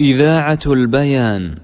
إذاعة البيان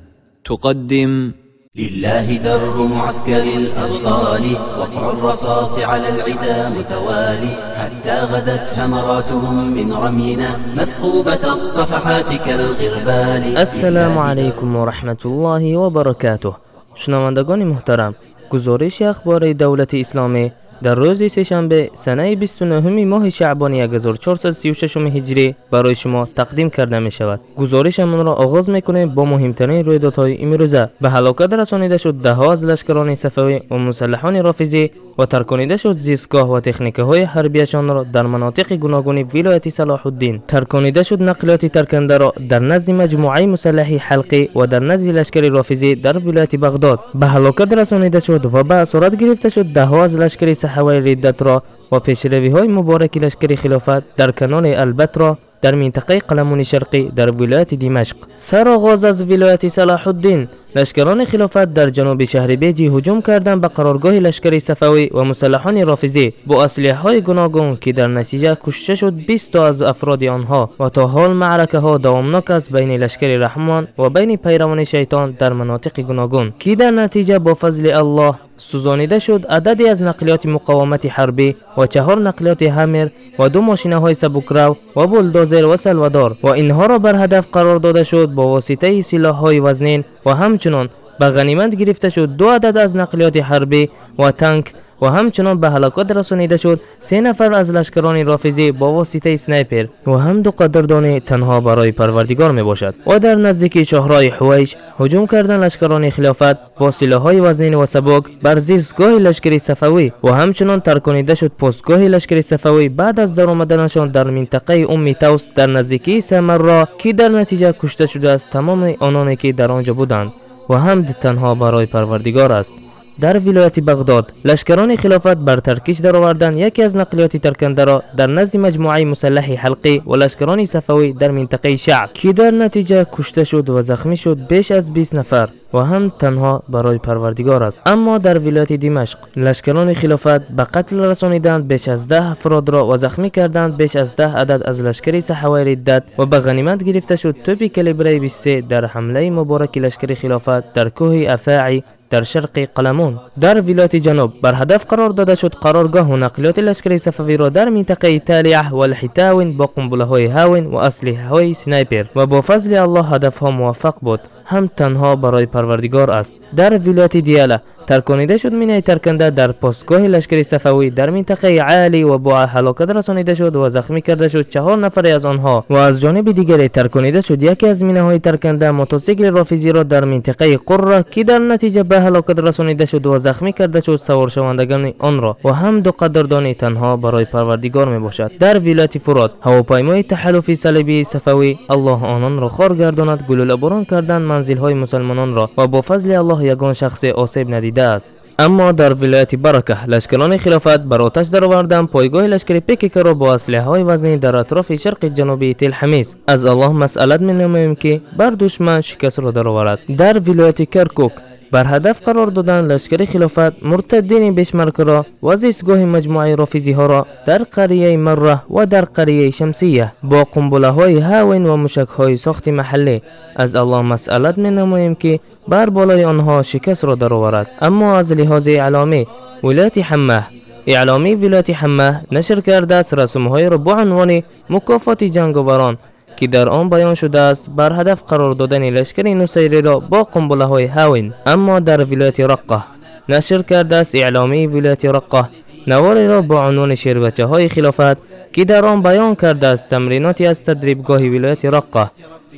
تقدم لله در معسكر الأبطال وقع الرصاص على العدا متوالي. حتى غدت همراتهم من رمينا مثقوبة الصفحات كالغربال. السلام عليكم ورحمة الله وبركاته. شنوندگان محترم گزارش أخبار دولت اسلامی در روز سهشنبه سنه 29 ماه شعبان 1436 هجری برای شما تقدیم کرده می شود. گزارشمان را آغاز می‌کنیم با مهمترین رویدادهای امروزه. به هلاکت رسانیده شد ده ها از لشکران صفوی و مسلحان رافضی و ترکانیده شد زیستگاه و تکنیک های حربیشان را در مناطق گوناگون ولایت صلاح الدین. ترکانیده شد نقلیات ترکنده را در نزد مجموعه مسلحی حلقی و در نزد لشکر رافضی در ولایت بغداد. به هلاکت رسانیده شد و به اسارت گرفته شد ده ها از لشکر صحوه ردت را و پیشروی های مبارک لشکر خلافت در کنال البت را در منطقه قلمون شرقی در ولایت دمشق سر آغاز از ولایت صلاح الدین لشکران خلافت در جنوب شهر بیجی هجوم کردند به قرارگاه لشکر صفوی و مسلحان رافضی. با اسلحه های گوناگون که در نتیجه کشته شد 20 تا از افراد آنها و تا حال معرکه ها دوامناک است بین لشکر رحمان و بین پیروان شیطان در مناطق گوناگون. که در نتیجه با فضل الله сӯзонида шуд ададе аз нақлиёти муқовамати ҳарбӣ ва чаҳор нақлиёти ҳамер ва ду мошинаҳои сабукрав ва булдозер ва салвадор ва инҳоро бар ҳадаф қарор дода шуд бо воситаи силоҳҳои вазнин ва ҳамчунон به غنیمت گرفته شد. دو عدد از نقلیات حربی و تانک و همچنان به هلاکت رسانیده شد. سه نفر از لشکران رافضی با واسطه سنایپر و هم دو قدردان تنها برای پروردگار می باشد و در نزدیکی شهرهای حویش هجوم کردن لشکران خلافت با های وزنین و سبک بر زیستگاه لشکری صفوی و همچنان ترکانیده شد پستگاه لشکری صفوی. بعد از در آمدنشان در منطقه ام توس در نزدیکی سمرا که در نتیجه کشته شده است تمام آنانی که در آنجا بودند. و هم تنها برای پروردگار است. در ولایت بغداد لشکران خلافت بر ترکیش درآوردن یکی از نقلیات ترکنده را در نزد مجموعه مسلح حلقی و لشکران صفوی در منطقه شعب که در نتیجه کشته شد و زخمی شد بیش از 20 نفر و هم تنها برای پروردگار است اما در ولایت دمشق لشکران خلافت به قتل رسانیدند بیش از ده افراد را و زخمی کردند بیش از ده عدد از لشکر صحوه ردت و به غنیمت گرفته شد توپ کالیبر 23 در حمله مبارک لشکر خلافت در کوه افاعی در شرق قلمون. در ولایت جنوب بر هدف قرار داده شد قرارگاه و نقلیات لشکر صفوی را در منطقه تالیعه و الحتاون با قنبله های هاون و اسلحه های سنایپر و با فضل الله هدف ها موفق بود. هم تنها برای پروردگار است. در ولایت دیاله ترکانیده شد مینای ترکنده در پاسگاه لشکر صفوی در منطقه عالی و با هلاکت رسانیده شد و زخمی کرده شد چهار نفر از آنها. و از جانب دیگری ترکانیده شد یکی از مینه های ترکنده موتورسیکل رافیزی را در منطقه قره که در نتیجه به هلاکت رسانیده شد و زخمی کرده شد سوار شوندگان آن را. و هم دو قدردانی تنها برای پروردگار می باشد در ولایت فرات هواپیمای تحالف صلیبی صفوی الله آنان را خار گرداند گلوله باران کردند منزل های مسلمانان را و با فضل الله یگان شخص آسیب ندید است اما در ولایت برکه لشکران خلافت بر آتش درآوردند پایگاه لشکر پیکک را با اسلحه های وزنی در اطراف شرق جنوبی تل حمیز. از الله مسئلت می که بر دشمن شکست را درآورد در ولایت کرکوک بر هدف قرار دادن لشکر خلافت مرتدین بشمرک را و زیستگاه مجموعه رافیزی ها را در قریه مره و در قریه شمسیه با قنبله های هاون و مشک های ساخت محلی از الله مسئلت می نماییم که بر بالای آنها شکست را درآورد. اما از لحاظ اعلامی ولایت حمه اعلامی ولایت حمه نشر کرده است رسوم های را با عنوان مکافات جنگاوران که در آن بیان شده است بر هدف قرار دادن لشکر نصیری را با قنبله های هاوین اما در ولایت رقه نشر کرده است اعلامی ولایت رقه نواری را با عنوان شربچه های خلافت که در آن بیان کرده است تمریناتی از تدریبگاه ولایت رقه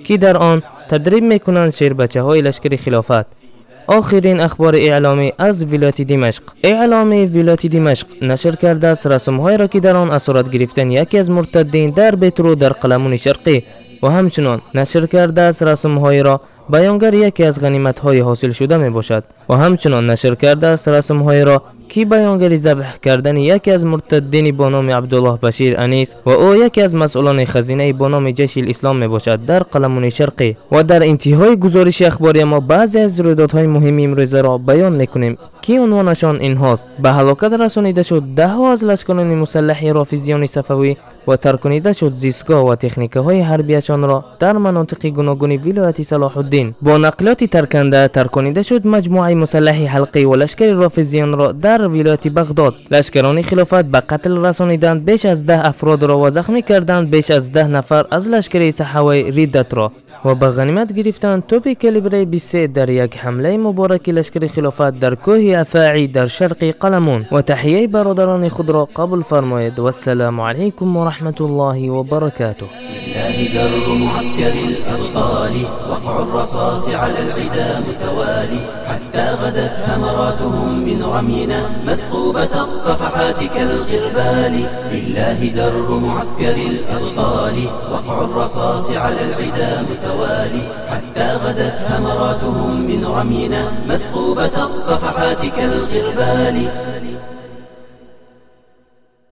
که در آن تدریب می‌کنند شربچه های لشکر خلافت. آخرین اخبار اعلامی از ولایت دمشق اعلامی ولایت دمشق نشر کرده است رسوم را که در آن اسارت گرفتن یکی از مرتدین در بیترو در قلمون شرقی. و همچنان نشر کرده است رسوم را بیانگر یکی از غنیمت های حاصل شده می باشد و همچنان نشر کرده است رسم های را کی بیانگری ذبح کردن یکی از مرتدین با نام عبدالله بشیر انیس و او یکی از مسئولان خزینه با نام جیش الاسلام می باشد در قلمون شرقی و در انتهای گزارش اخباری ما بعضی از رویدادهای مهم امروزه را بیان می‌کنیم که عنوانشان اینهاست. به هلاکت رسانیده شد ده ها از لشکران مسلح رافیزیان صفوی و ترکنیده شد زیستگاه و تکنیک های حربیشان را در مناطق گوناگون ولایت صلاح الدین با نقلات ترکنده ترکنیده شد مجموعه مسلح حلقی و لشکر رافضیان را در ولایت بغداد. لشکران خلافت به قتل رسانیدند بیش از ده افراد را و زخمی کردند بیش از ده نفر از لشکر صحوه ریدت را. و به غنیمت گرفتند توپ کلیبر 23 در یک حمله مبارک لشکر خلافت در کوه افاعی در شرق قلمون. و تحیه برادران خود را قبول فرمایید. و السلام علیکم و رحمت الله و برکاته لله در معسكر الأبطال وقع الرصاص على العدا متوالي. حتى غدت ثمراتهم من رمينا مثقوبة الصفحات كالغربال. لله در معسكر الأبطال وقع الرصاص على العدا متوالي. حتى غدت ثمراتهم من رمينا مثقوبة الصفحات كالغربال.